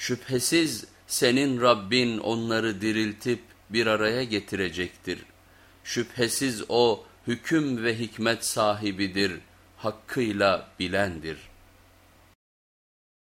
Şüphesiz senin Rabbin onları diriltip bir araya getirecektir. Şüphesiz o hüküm ve hikmet sahibidir, hakkıyla bilendir.''